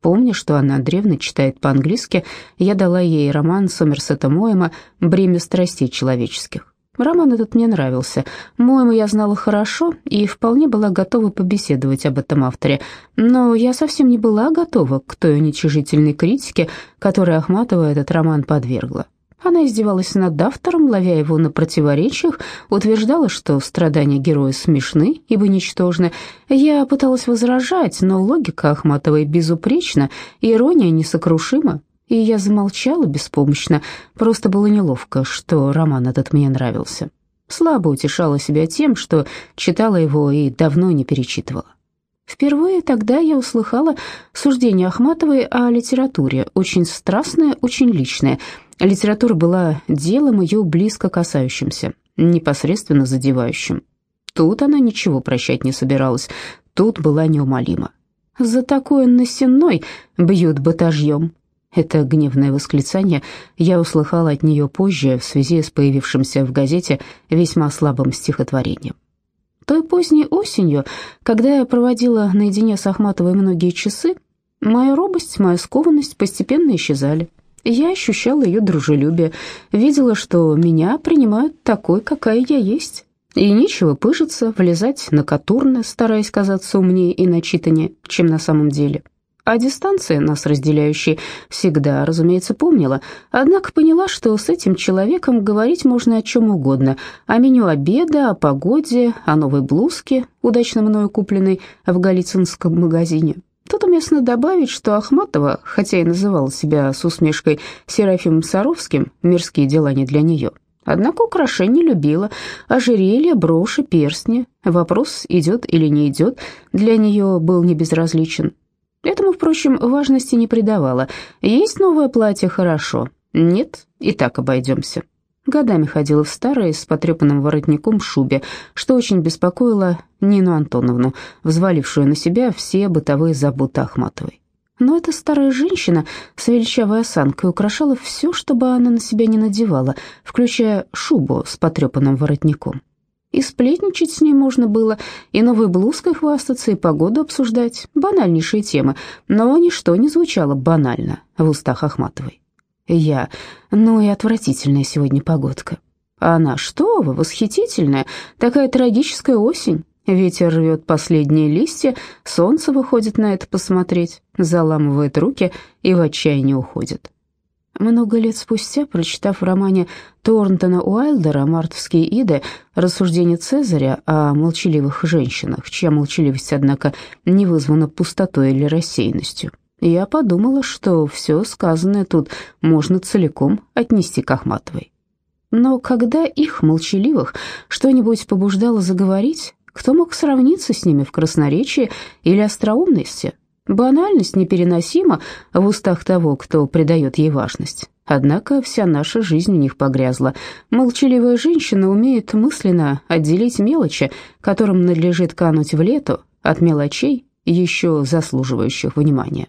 Помня, что Анна Андреевна читает по-английски, я дала ей роман Сомерсета Моэма «Бремя страстей человеческих». Роман этот мне нравился. Моему я знала хорошо и вполне была готова побеседовать об этом авторе. Но я совсем не была готова к той уничижительной критике, которой Ахматова этот роман подвергла. Она издевалась над автором, ловя его на противоречиях, утверждала, что страдания героя смешны, ибо ничтожны. Я пыталась возражать, но логика Ахматовой безупречна, ирония несокрушима, и я замолчала беспомощно, просто было неловко, что роман этот мне нравился. Слабо утешала себя тем, что читала его и давно не перечитывала. Впервые тогда я услыхала суждение Ахматовой о литературе, очень страстное, очень личное. Литература была делом ее близко касающимся, непосредственно задевающим. Тут она ничего прощать не собиралась, тут была неумолима. «За такое насенной бьют батажьем», это гневное восклицание я услыхала от нее позже в связи с появившимся в газете весьма слабым стихотворением. Той поздней осенью, когда я проводила наедине с Ахматовой многие часы, моя робость, моя скованность постепенно исчезали. Я ощущала ее дружелюбие, видела, что меня принимают такой, какая я есть. И нечего пыжиться, влезать на катурно, стараясь казаться умнее и начитаннее, чем на самом деле. А дистанция, нас разделяющая, всегда, разумеется, помнила, однако поняла, что с этим человеком говорить можно о чем угодно, о меню обеда, о погоде, о новой блузке, удачно мною купленной в Голицынском магазине. Тут уместно добавить, что Ахматова, хотя и называла себя с усмешкой Серафимом Саровским, мирские дела не для нее, однако украшения любила, ожерелья, броши, перстни. Вопрос, идет или не идет, для нее был не безразличен. Этому, впрочем, важности не придавала. Есть новое платье – хорошо. Нет, и так обойдемся. Годами ходила в старой, с потрепанным воротником шубе, что очень беспокоило Нину Антоновну, взвалившую на себя все бытовые заботы Ахматовой. Но эта старая женщина с величавой осанкой украшала все, чтобы она на себя не надевала, включая шубу с потрепанным воротником. И сплетничать с ней можно было, и новой блузкой хвастаться, и погоду обсуждать. Банальнейшие темы, но ничто не звучало банально в устах Ахматовой. Я, ну и отвратительная сегодня погодка. А она, что вы, восхитительная, такая трагическая осень. Ветер рвет последние листья, солнце выходит на это посмотреть, заламывает руки и в отчаянии уходит. Много лет спустя, прочитав в романе Торнтона Уайлдера «Мартовские иды» рассуждения Цезаря о молчаливых женщинах, чья молчаливость, однако, не вызвана пустотой или рассеянностью, я подумала, что все сказанное тут можно целиком отнести к Ахматовой. Но когда их, молчаливых, что-нибудь побуждало заговорить, кто мог сравниться с ними в красноречии или остроумности? Банальность непереносима в устах того, кто придает ей важность. Однако вся наша жизнь в них погрязла. Молчаливая женщина умеет мысленно отделить мелочи, которым надлежит кануть в лету, от мелочей, еще заслуживающих внимания.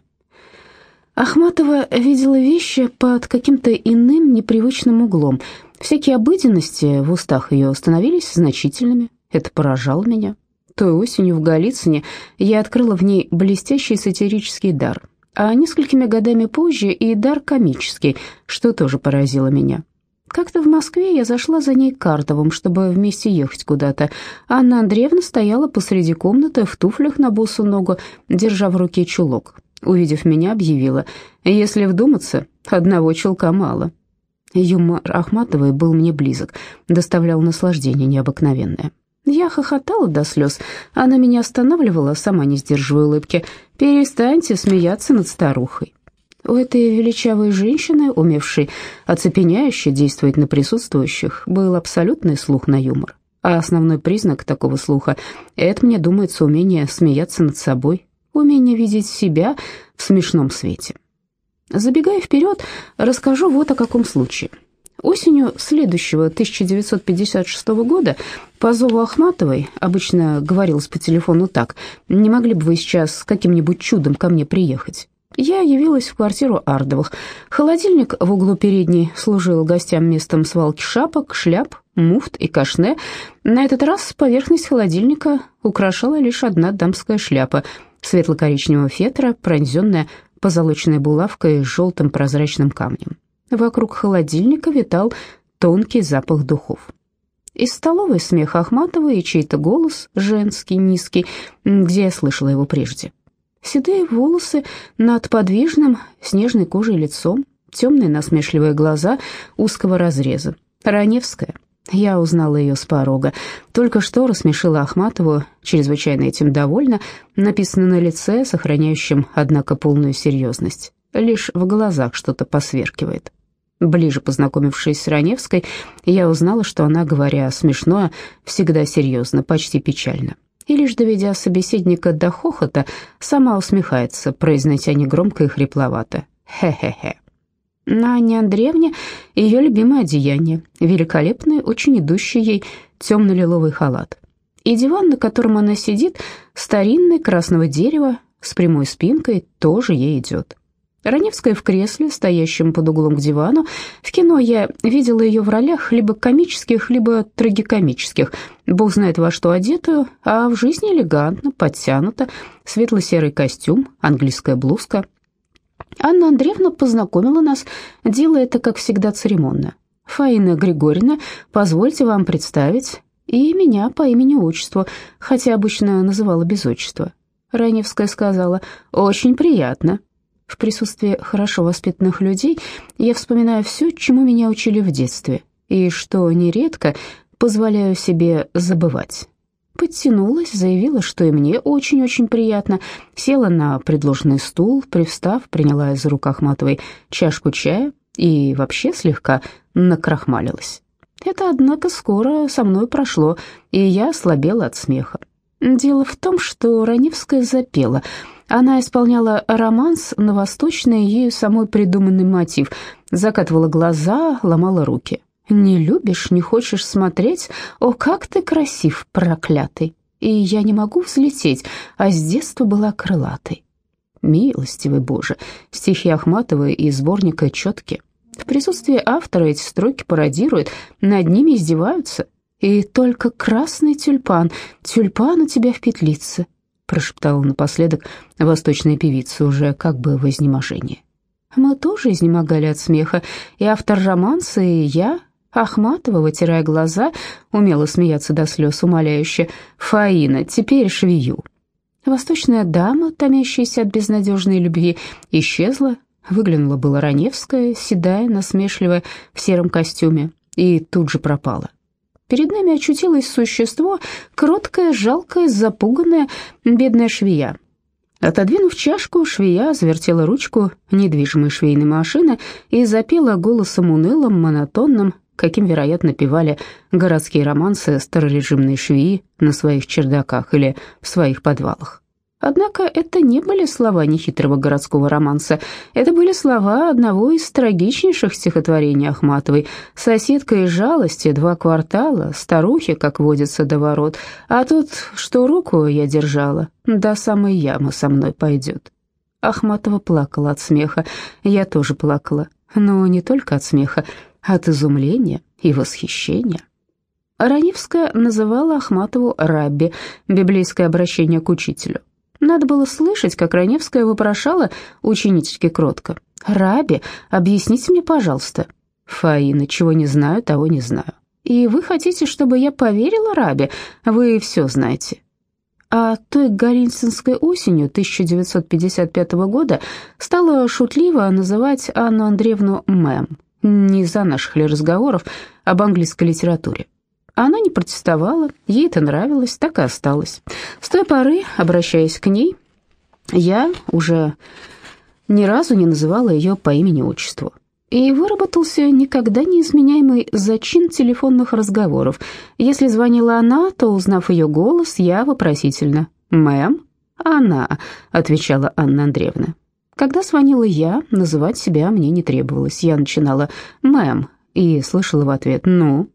Ахматова видела вещи под каким-то иным непривычным углом. Всякие обыденности в устах ее становились значительными. Это поражало меня. Той осенью в Голицыне я открыла в ней блестящий сатирический дар, а несколькими годами позже и дар комический, что тоже поразило меня. Как-то в Москве я зашла за ней Картовым, чтобы вместе ехать куда-то. Анна Андреевна стояла посреди комнаты в туфлях на босу ногу, держа в руке чулок. Увидев меня, объявила, «Если вдуматься, одного чулка мало». Юмор Ахматовой был мне близок, доставлял наслаждение необыкновенное. Я хохотала до слез. Она меня останавливала, сама не сдерживая улыбки. «Перестаньте смеяться над старухой». У этой величавой женщины, умевшей оцепеняюще действовать на присутствующих, был абсолютный слух на юмор. А основной признак такого слуха – это, мне думается, умение смеяться над собой, умение видеть себя в смешном свете. Забегая вперед, расскажу вот о каком случае – Осенью следующего 1956 года по зову Ахматовой, обычно говорилось по телефону так, «Не могли бы вы сейчас каким-нибудь чудом ко мне приехать?» Я явилась в квартиру Ардовых. Холодильник в углу передней служил гостям местом свалки шапок, шляп, муфт и кашне. На этот раз поверхность холодильника украшала лишь одна дамская шляпа светло-коричневого фетра, пронзенная позолоченной булавкой с желтым прозрачным камнем. Вокруг холодильника витал тонкий запах духов. Из столовой смех Ахматова и чей-то голос, женский, низкий, где я слышала его прежде. Седые волосы над подвижным, снежной кожей лицом, темные насмешливые глаза узкого разреза. Раневская. Я узнала ее с порога. Только что рассмешила Ахматову, чрезвычайно этим довольна, написано на лице, сохраняющем, однако, полную серьезность. Лишь в глазах что-то посверкивает. Ближе познакомившись с Раневской, я узнала, что она, говоря смешное, всегда серьезно, почти печально. И лишь доведя собеседника до хохота, сама усмехается, произнося негромко и хрипловато «хе-хе-хе». На Анне Андреевне ее любимое одеяние, великолепный, очень идущий ей темно-лиловый халат. И диван, на котором она сидит, старинный, красного дерева, с прямой спинкой, тоже ей идет. Раневская в кресле, стоящем под углом к дивану. В кино я видела ее в ролях либо комических, либо трагикомических. Бог знает во что одетую, а в жизни элегантно, подтянута, светло-серый костюм, английская блузка — Анна Андреевна познакомила нас, делая это, как всегда, церемонно. Фаина Григорьевна, позвольте вам представить, и меня по имени-отчеству, хотя обычно называла без отчества. Раневская сказала «Очень приятно». В присутствии хорошо воспитанных людей я вспоминаю все, чему меня учили в детстве, и, что нередко, позволяю себе забывать подтянулась, заявила, что и мне очень-очень приятно, села на предложенный стул, привстав, приняла из рук Ахматовой чашку чая и вообще слегка накрахмалилась. Это, однако, скоро со мной прошло, и я ослабела от смеха. Дело в том, что Раневская запела. Она исполняла романс на восточный, ею самой придуманный мотив, закатывала глаза, ломала руки. Не любишь, не хочешь смотреть? О, как ты красив, проклятый! И я не могу взлететь, а с детства была крылатой. Милостивый Боже, стихи Ахматовой из сборника «Четки». В присутствии автора эти строки пародируют, над ними издеваются. «И только красный тюльпан, тюльпан у тебя в петлице», прошептала напоследок восточная певица уже как бы в изнеможении. Мы тоже изнемогали от смеха, и автор романса, и я, Ахматова, вытирая глаза, умела смеяться до слез, умоляюще. «Фаина, теперь швею». Восточная дама, томящаяся от безнадежной любви, исчезла. Выглянула была Раневская, седая, насмешливая, в сером костюме, и тут же пропала. Перед нами очутилось существо, кроткое, жалкое, запуганное, бедная швея. Отодвинув чашку, швея завертела ручку недвижимой швейной машины и запела голосом унылым, монотонным, каким, вероятно, певали городские романсы старорежимные швеи на своих чердаках или в своих подвалах. Однако это не были слова нехитрого городского романса, это были слова одного из трагичнейших стихотворений Ахматовой «Соседка из жалости, два квартала, старухи, как водится до ворот, а тот, что руку я держала, до самой ямы со мной пойдет». Ахматова плакала от смеха, я тоже плакала, но не только от смеха, от изумления и восхищения. Раневская называла Ахматову «Рабби», библейское обращение к учителю. Надо было слышать, как Раневская вопрошала ученически кротко. «Раби, объясните мне, пожалуйста». «Фаина, чего не знаю, того не знаю». «И вы хотите, чтобы я поверила Раби? Вы все знаете». А той Голицынской осенью 1955 года стала шутливо называть Анну Андреевну «мэм». Не из-за наших ли разговоров об английской литературе. Она не протестовала, ей это нравилось, так и осталось. С той поры, обращаясь к ней, я уже ни разу не называла ее по имени-отчеству. И выработался никогда не изменяемый зачин телефонных разговоров. Если звонила она, то, узнав ее голос, я вопросительно «Мэм?» «Она», — отвечала Анна Андреевна. Когда звонила я, называть себя мне не требовалось. Я начинала «мэм» и слышала в ответ «ну».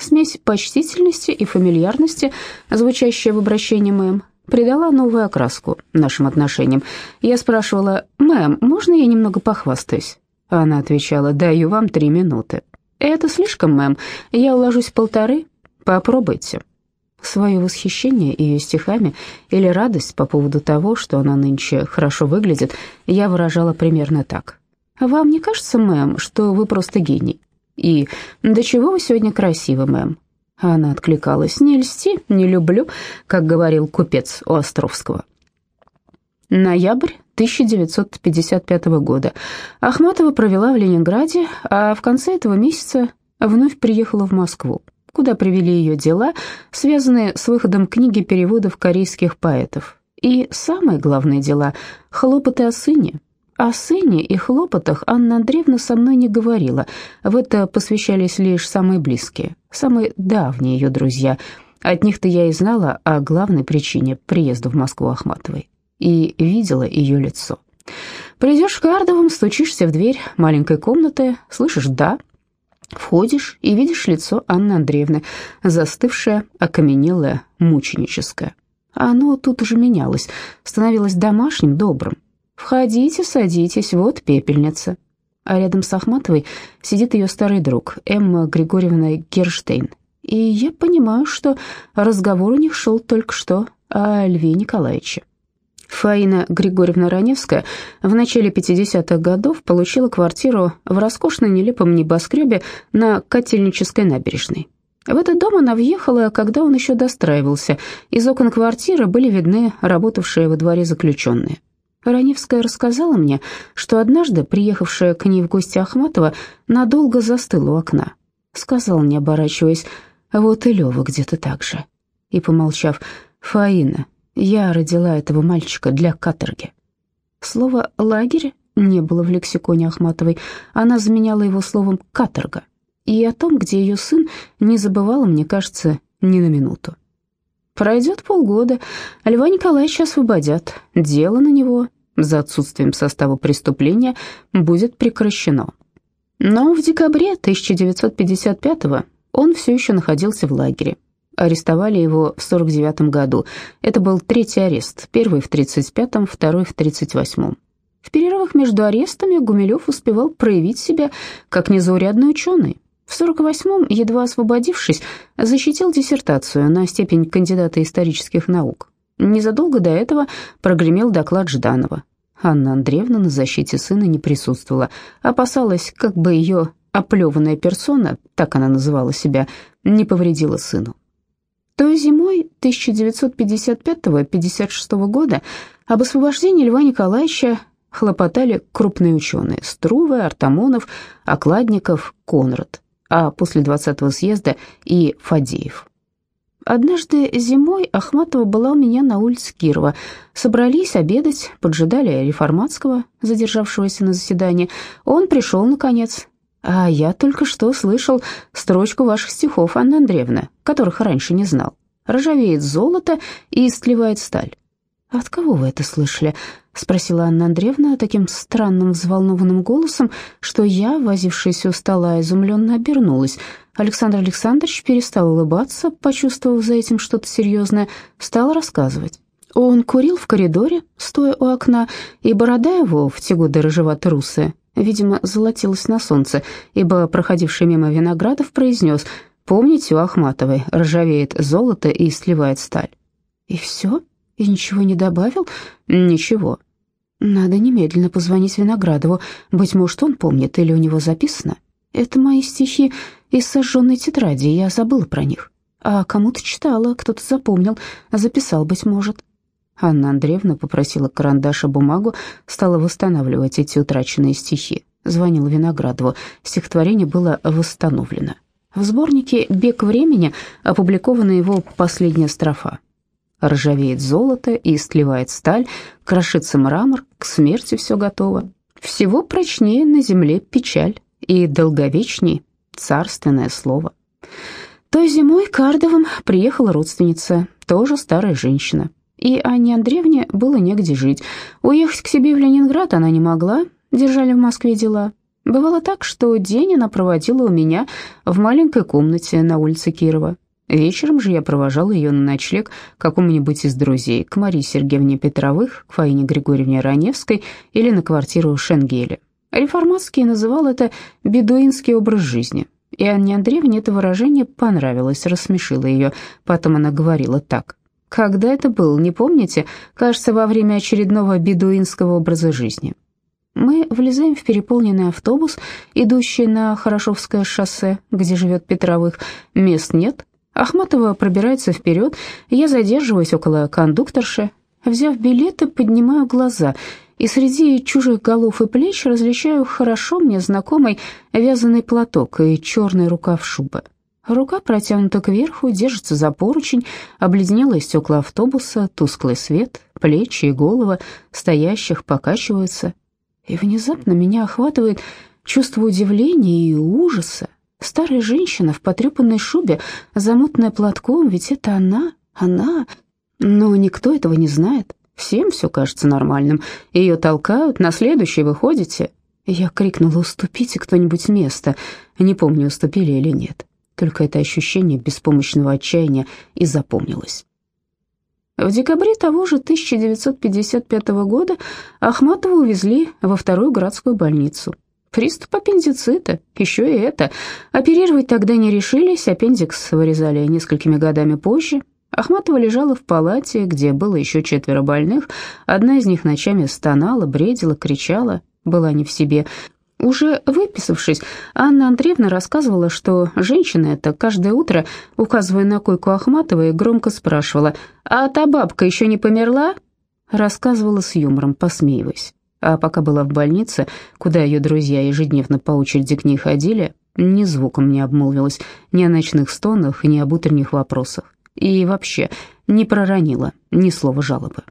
Смесь почтительности и фамильярности, звучащая в обращении «мэм», придала новую окраску нашим отношениям. Я спрашивала «мэм, можно я немного похвастаюсь?» Она отвечала «даю вам три минуты». «Это слишком, мэм, я уложусь полторы. Попробуйте». Свое восхищение ее стихами или радость по поводу того, что она нынче хорошо выглядит, я выражала примерно так. «Вам не кажется, мэм, что вы просто гений?» И «До чего вы сегодня красивы, мэм?» Она откликалась «Не льсти, не люблю», как говорил купец у Островского. Ноябрь 1955 года. Ахматова провела в Ленинграде, а в конце этого месяца вновь приехала в Москву, куда привели ее дела, связанные с выходом книги переводов корейских поэтов. И самые главные дела – хлопоты о сыне. О сыне и хлопотах Анна Андреевна со мной не говорила, в это посвящались лишь самые близкие, самые давние ее друзья. От них-то я и знала о главной причине приезда в Москву Ахматовой и видела ее лицо. Придешь к Кардовым, стучишься в дверь маленькой комнаты, слышишь «да», Входишь и видишь лицо Анны Андреевны, застывшее, окаменелое, мученическое. Оно тут уже менялось, становилось домашним, добрым. «Входите, садитесь, вот пепельница». А рядом с Ахматовой сидит ее старый друг, Эмма Григорьевна Герштейн. И я понимаю, что разговор у них шел только что о Льве Николаевиче. Фаина Григорьевна Раневская в начале 50-х годов получила квартиру в роскошном нелепом небоскребе на Котельнической набережной. В этот дом она въехала, когда он еще достраивался. Из окон квартиры были видны работавшие во дворе заключенные. Раневская рассказала мне, что однажды, приехавшая к ней в гости Ахматова, надолго застыла у окна. Сказал, не оборачиваясь, «Вот и Лёва где-то так же». И, помолчав, «Фаина, я родила этого мальчика для каторги. Слово «лагерь» не было в лексиконе Ахматовой, она заменяла его словом «каторга». И о том, где ее сын, не забывала, мне кажется, ни на минуту. Пройдет полгода, Льва Николаевича освободят, дело на него за отсутствием состава преступления будет прекращено. Но в декабре 1955 он все еще находился в лагере арестовали его в 49 году. Это был третий арест, первый в 35-м, второй в 38-м. В перерывах между арестами Гумилев успевал проявить себя как незаурядный ученый. В 48-м, едва освободившись, защитил диссертацию на степень кандидата исторических наук. Незадолго до этого прогремел доклад Жданова. Анна Андреевна на защите сына не присутствовала, опасалась, как бы ее оплеванная персона, так она называла себя, не повредила сыну. Той зимой 1955-56 года об освобождении Льва Николаевича хлопотали крупные ученые – Струве, Артамонов, Окладников, Конрад, а после 20-го съезда и Фадеев. Однажды зимой Ахматова была у меня на улице Кирова. Собрались обедать, поджидали Реформатского, задержавшегося на заседании. Он пришел, наконец, а я только что слышал строчку ваших стихов, Анна Андреевна, которых раньше не знал. Ржавеет золото и истлевает сталь. «От кого вы это слышали?» — спросила Анна Андреевна таким странным взволнованным голосом, что я, возившаяся у стола, изумленно обернулась. Александр Александрович перестал улыбаться, почувствовав за этим что-то серьезное, стал рассказывать. Он курил в коридоре, стоя у окна, и борода его, в те годы рыжевато-русая, видимо, золотилась на солнце, ибо проходивший мимо Виноградов произнес «Помните, у Ахматовой ржавеет золото и сливает сталь». «И все? И ничего не добавил?» «Ничего». «Надо немедленно позвонить Виноградову. Быть может, он помнит или у него записано. Это мои стихи из сожженной тетради, я забыла про них. А кому-то читала, кто-то запомнил, записал, быть может». Анна Андреевна попросила карандаш и бумагу, стала восстанавливать эти утраченные стихи. Звонила Виноградову. Стихотворение было восстановлено. В сборнике «Бег времени» опубликована его последняя строфа. «Ржавеет золото и истлевает сталь, крошится мрамор, к смерти все готово. Всего прочнее на земле печаль и долговечней царственное слово». Той зимой к Ардовым приехала родственница, тоже старая женщина и Анне Андреевне было негде жить. Уехать к себе в Ленинград она не могла, держали в Москве дела. Бывало так, что день она проводила у меня в маленькой комнате на улице Кирова. Вечером же я провожала ее на ночлег какому-нибудь из друзей, к Марии Сергеевне Петровых, к Фаине Григорьевне Раневской или на квартиру Шенгеля. Реформатский называл это «бедуинский образ жизни». И Анне Андреевне это выражение понравилось, рассмешило ее. Потом она говорила так. «Когда это было, не помните? Кажется, во время очередного бедуинского образа жизни». Мы влезаем в переполненный автобус, идущий на Хорошовское шоссе, где живет Петровых. Мест нет. Ахматова пробирается вперед, я задерживаюсь около кондукторши. Взяв билеты, поднимаю глаза — и среди чужих голов и плеч различаю хорошо мне знакомый вязаный платок и черный рукав шубы. Рука протянута кверху, держится за поручень, обледенелые стекла автобуса, тусклый свет, плечи и головы стоящих покачиваются. И внезапно меня охватывает чувство удивления и ужаса. Старая женщина в потрепанной шубе, замутанная платком, ведь это она, она, но никто этого не знает. Всем все кажется нормальным. Ее толкают, на следующий выходите. Я крикнула «Уступите кто-нибудь место». Не помню, уступили или нет. Только это ощущение беспомощного отчаяния и запомнилось. В декабре того же 1955 года Ахматова увезли во вторую городскую больницу. Приступ аппендицита, еще и это. Оперировать тогда не решились, аппендикс вырезали несколькими годами позже. Ахматова лежала в палате, где было еще четверо больных. Одна из них ночами стонала, бредила, кричала, была не в себе. Уже выписавшись, Анна Андреевна рассказывала, что женщина эта каждое утро, указывая на койку Ахматовой, громко спрашивала «А та бабка еще не померла?» Рассказывала с юмором, посмеиваясь. А пока была в больнице, куда ее друзья ежедневно по очереди к ней ходили, ни звуком не обмолвилась, ни о ночных стонах, ни об утренних вопросах и вообще не проронила ни слова жалобы.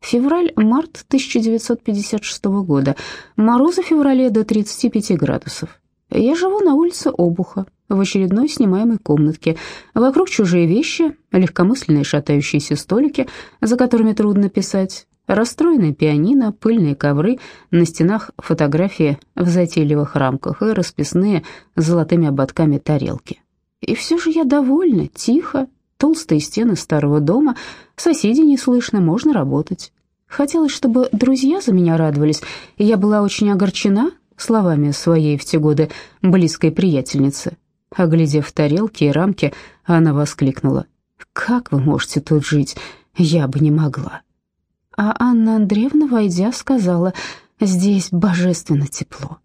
Февраль-март 1956 года. Морозы в феврале до 35 градусов. Я живу на улице Обуха, в очередной снимаемой комнатке. Вокруг чужие вещи, легкомысленные шатающиеся столики, за которыми трудно писать, расстроенное пианино, пыльные ковры, на стенах фотографии в затейливых рамках и расписные с золотыми ободками тарелки. И все же я довольна, тихо, Толстые стены старого дома, соседей не слышно, можно работать. Хотелось, чтобы друзья за меня радовались, и я была очень огорчена словами своей в те годы близкой приятельницы. Оглядев тарелки и рамки, она воскликнула. «Как вы можете тут жить? Я бы не могла». А Анна Андреевна, войдя, сказала, «Здесь божественно тепло».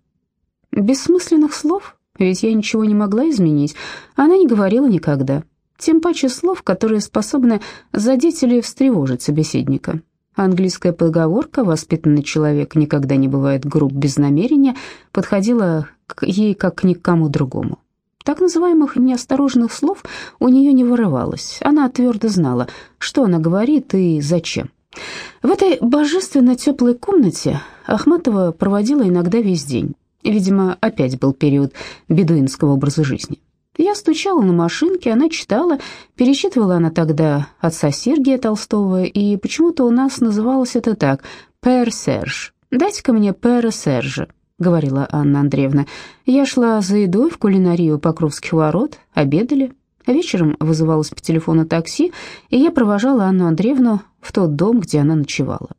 Бессмысленных слов, ведь я ничего не могла изменить, она не говорила никогда тем паче слов, которые способны задеть или встревожить собеседника. Английская поговорка «воспитанный человек никогда не бывает груб без намерения» подходила к ей как ни к кому другому. Так называемых неосторожных слов у нее не вырывалось. Она твердо знала, что она говорит и зачем. В этой божественно теплой комнате Ахматова проводила иногда весь день. Видимо, опять был период бедуинского образа жизни. Я стучала на машинке, она читала, перечитывала она тогда отца Сергия Толстого, и почему-то у нас называлось это так «Пэр Серж». «Дайте-ка мне Пэра Сержа», — говорила Анна Андреевна. Я шла за едой в кулинарию Покровских ворот, обедали. Вечером вызывалась по телефону такси, и я провожала Анну Андреевну в тот дом, где она ночевала.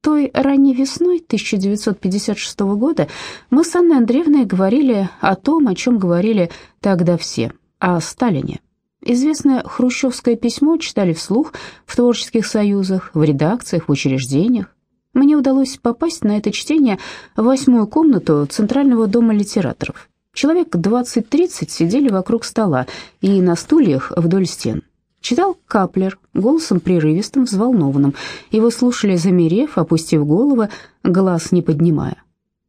Той ранней весной 1956 года мы с Анной Андреевной говорили о том, о чем говорили тогда все, о Сталине. Известное хрущевское письмо читали вслух в творческих союзах, в редакциях, в учреждениях. Мне удалось попасть на это чтение в восьмую комнату Центрального дома литераторов. Человек 20-30 сидели вокруг стола и на стульях вдоль стен. Читал Каплер, голосом прерывистым, взволнованным. Его слушали, замерев, опустив головы, глаз не поднимая.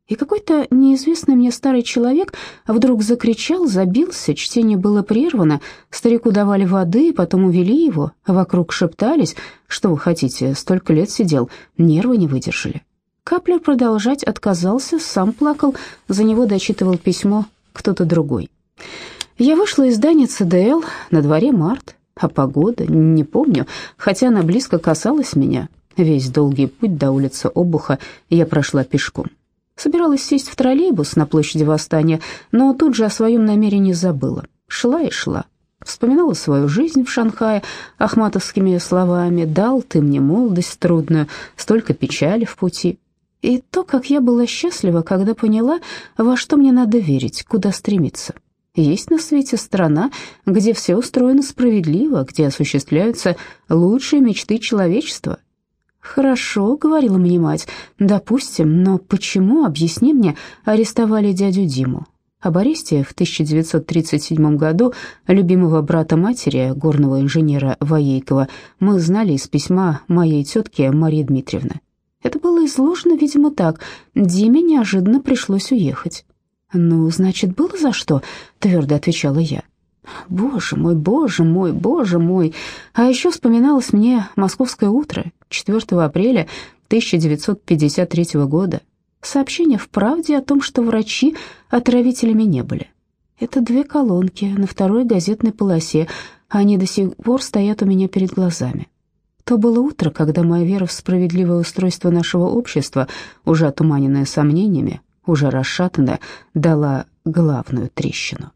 И какой-то неизвестный мне старый человек вдруг закричал, забился, чтение было прервано, старику давали воды, потом увели его, вокруг шептались, что вы хотите, столько лет сидел, нервы не выдержали. Каплер продолжать отказался, сам плакал, за него дочитывал письмо кто-то другой. Я вышла из здания ЦДЛ, на дворе март, а погода? Не помню, хотя она близко касалась меня. Весь долгий путь до улицы Обуха я прошла пешком. Собиралась сесть в троллейбус на площади Восстания, но тут же о своем намерении забыла. Шла и шла. Вспоминала свою жизнь в Шанхае ахматовскими словами «Дал ты мне молодость трудную, столько печали в пути». И то, как я была счастлива, когда поняла, во что мне надо верить, куда стремиться. Есть на свете страна, где все устроено справедливо, где осуществляются лучшие мечты человечества. «Хорошо», — говорила мне мать, — «допустим, но почему, объясни мне, арестовали дядю Диму?» Об аресте в 1937 году любимого брата матери, горного инженера Воейкова, мы знали из письма моей тетки Марии Дмитриевны. Это было изложено, видимо, так. Диме неожиданно пришлось уехать. «Ну, значит, было за что?» — твердо отвечала я. Боже мой, боже мой, боже мой. А еще вспоминалось мне московское утро 4 апреля 1953 года. Сообщение в «Правде» о том, что врачи отравителями не были. Это две колонки на второй газетной полосе, они до сих пор стоят у меня перед глазами. То было утро, когда моя вера в справедливое устройство нашего общества, уже отуманенная сомнениями, уже расшатанная, дала главную трещину.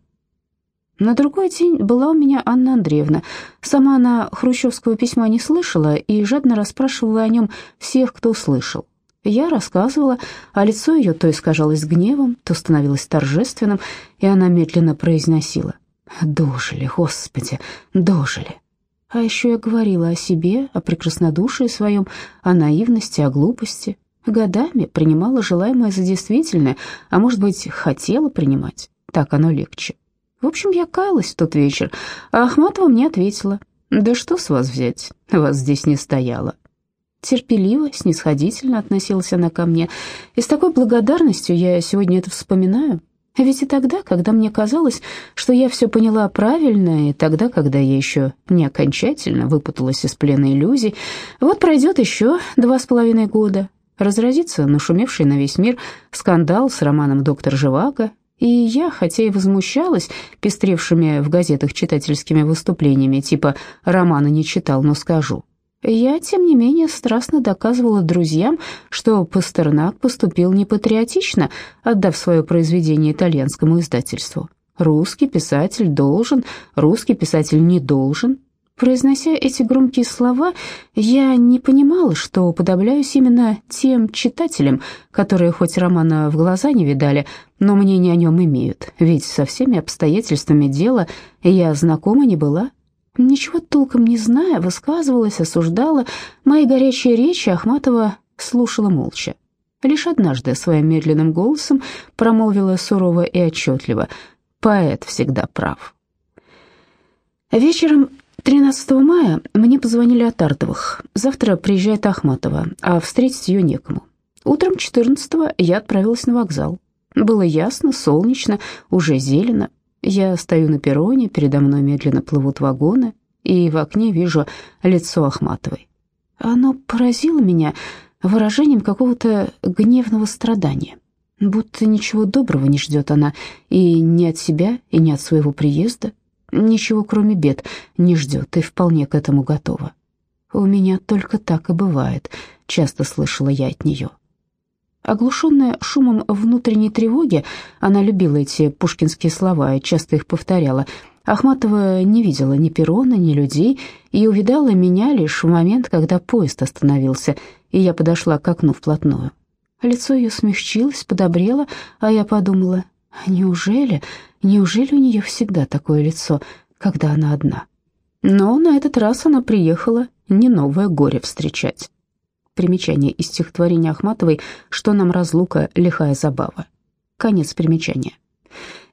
На другой день была у меня Анна Андреевна. Сама она хрущевского письма не слышала и жадно расспрашивала о нем всех, кто услышал. Я рассказывала, а лицо ее то искажалось гневом, то становилось торжественным, и она медленно произносила «Дожили, Господи, дожили». А еще я говорила о себе, о прекраснодушии своем, о наивности, о глупости. Годами принимала желаемое за действительное, а может быть, хотела принимать. Так оно легче. В общем, я каялась в тот вечер, а Ахматова мне ответила, «Да что с вас взять? Вас здесь не стояло». Терпеливо, снисходительно относилась она ко мне, и с такой благодарностью я сегодня это вспоминаю. Ведь и тогда, когда мне казалось, что я все поняла правильно, и тогда, когда я еще не окончательно выпуталась из плена иллюзий, вот пройдет еще два с половиной года, разразится нашумевший на весь мир скандал с романом «Доктор Живаго», и я, хотя и возмущалась пестревшими в газетах читательскими выступлениями, типа «романа не читал, но скажу», я, тем не менее, страстно доказывала друзьям, что Пастернак поступил непатриотично, отдав свое произведение итальянскому издательству. Русский писатель должен, русский писатель не должен. Произнося эти громкие слова, я не понимала, что подобляюсь именно тем читателям, которые хоть романа в глаза не видали, но мнение о нем имеют, ведь со всеми обстоятельствами дела я знакома не была. Ничего толком не зная, высказывалась, осуждала. Мои горячие речи Ахматова слушала молча. Лишь однажды своим медленным голосом промолвила сурово и отчетливо «Поэт всегда прав». Вечером 13 мая мне позвонили от Артовых. Завтра приезжает Ахматова, а встретить ее некому. Утром 14 я отправилась на вокзал. Было ясно, солнечно, уже зелено. Я стою на перроне, передо мной медленно плывут вагоны, и в окне вижу лицо Ахматовой. Оно поразило меня выражением какого-то гневного страдания, будто ничего доброго не ждет она и ни от себя, и ни от своего приезда, ничего кроме бед не ждет и вполне к этому готова. «У меня только так и бывает», — часто слышала я от нее. Оглушенная шумом внутренней тревоги, она любила эти пушкинские слова и часто их повторяла. Ахматова не видела ни перрона, ни людей и увидала меня лишь в момент, когда поезд остановился, и я подошла к окну вплотную. Лицо ее смягчилось, подобрело, а я подумала, неужели, неужели у нее всегда такое лицо, когда она одна? Но на этот раз она приехала не новое горе встречать. Примечание из стихотворения Ахматовой «Что нам разлука, лихая забава». Конец примечания.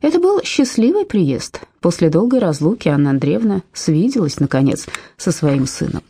Это был счастливый приезд. После долгой разлуки Анна Андреевна свиделась, наконец, со своим сыном.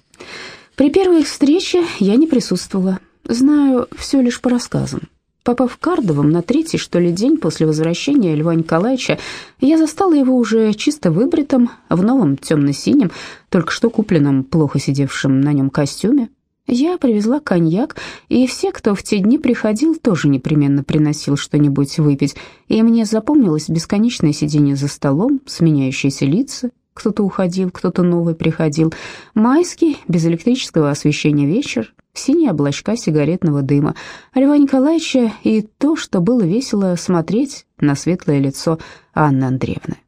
При первой их встрече я не присутствовала. Знаю все лишь по рассказам. Попав в Кардовом на третий, что ли, день после возвращения Льва Николаевича, я застала его уже чисто выбритым, в новом темно-синем, только что купленном, плохо сидевшем на нем костюме, я привезла коньяк, и все, кто в те дни приходил, тоже непременно приносил что-нибудь выпить, и мне запомнилось бесконечное сидение за столом, сменяющиеся лица, кто-то уходил, кто-то новый приходил, майский, без электрического освещения вечер, синие облачка сигаретного дыма, Льва Николаевича и то, что было весело смотреть на светлое лицо Анны Андреевны.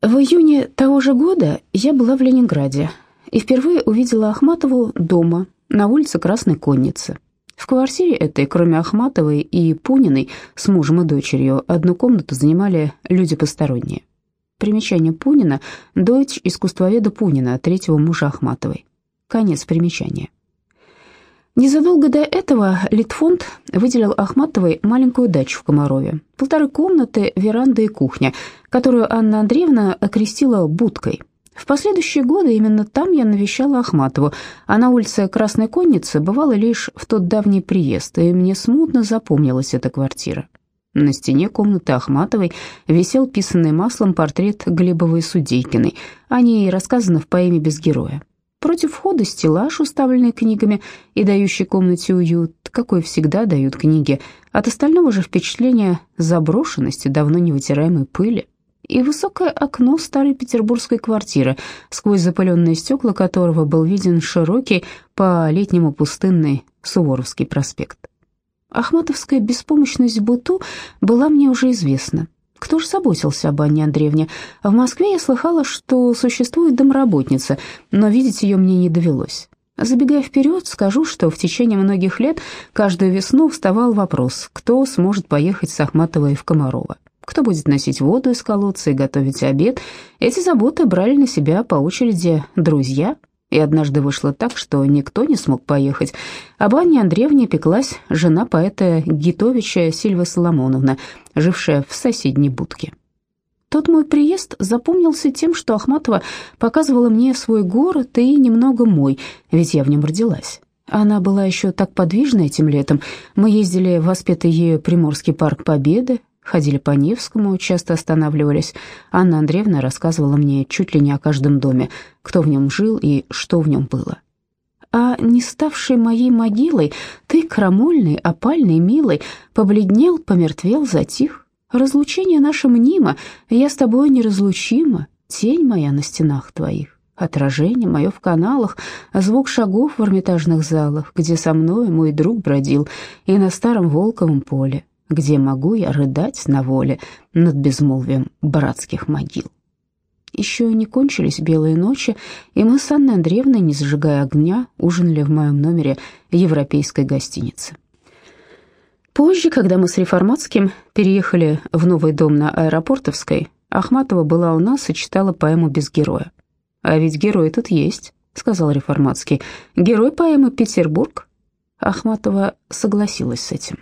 В июне того же года я была в Ленинграде, и впервые увидела Ахматову дома, на улице Красной Конницы. В квартире этой, кроме Ахматовой и Пуниной, с мужем и дочерью, одну комнату занимали люди посторонние. Примечание Пунина – дочь искусствоведа Пунина, третьего мужа Ахматовой. Конец примечания. Незадолго до этого Литфонд выделил Ахматовой маленькую дачу в Комарове. Полторы комнаты, веранда и кухня, которую Анна Андреевна окрестила «будкой». В последующие годы именно там я навещала Ахматову, а на улице Красной Конницы бывала лишь в тот давний приезд, и мне смутно запомнилась эта квартира. На стене комнаты Ахматовой висел писанный маслом портрет Глебовой Судейкиной, о ней рассказано в поэме «Без героя». Против входа стеллаж, уставленный книгами и дающий комнате уют, какой всегда дают книги. От остального же впечатление заброшенности, давно не вытираемой пыли. И высокое окно старой петербургской квартиры, сквозь запыленные стекла которого был виден широкий, по-летнему пустынный Суворовский проспект. Ахматовская беспомощность в быту была мне уже известна. Кто же заботился об Анне Андреевне? В Москве я слыхала, что существует домработница, но видеть ее мне не довелось. Забегая вперед, скажу, что в течение многих лет каждую весну вставал вопрос, кто сможет поехать с Ахматовой в Комарова. Кто будет носить воду из колодца и готовить обед? Эти заботы брали на себя по очереди друзья, и однажды вышло так, что никто не смог поехать. Об Анне Андреевне пеклась жена поэта Гитовича Сильва Соломоновна, жившая в соседней будке. Тот мой приезд запомнился тем, что Ахматова показывала мне свой город и немного мой, ведь я в нем родилась. Она была еще так подвижна этим летом. Мы ездили в воспетый ею Приморский парк Победы, Ходили по Невскому, часто останавливались. Анна Андреевна рассказывала мне чуть ли не о каждом доме, кто в нем жил и что в нем было. А не ставший моей могилой, ты, крамольный, опальный, милый, побледнел, помертвел, затих. Разлучение наше мнимо, я с тобой неразлучима, тень моя на стенах твоих. Отражение мое в каналах, звук шагов в эрмитажных залах, где со мной мой друг бродил, и на старом волковом поле, где могу я рыдать на воле над безмолвием братских могил. Еще не кончились белые ночи, и мы с Анной Андреевной, не зажигая огня, ужинали в моем номере европейской гостиницы. Позже, когда мы с Реформатским переехали в новый дом на Аэропортовской, Ахматова была у нас и читала поэму «Без героя». «А ведь герой тут есть», — сказал Реформатский. «Герой поэмы «Петербург». Ахматова согласилась с этим.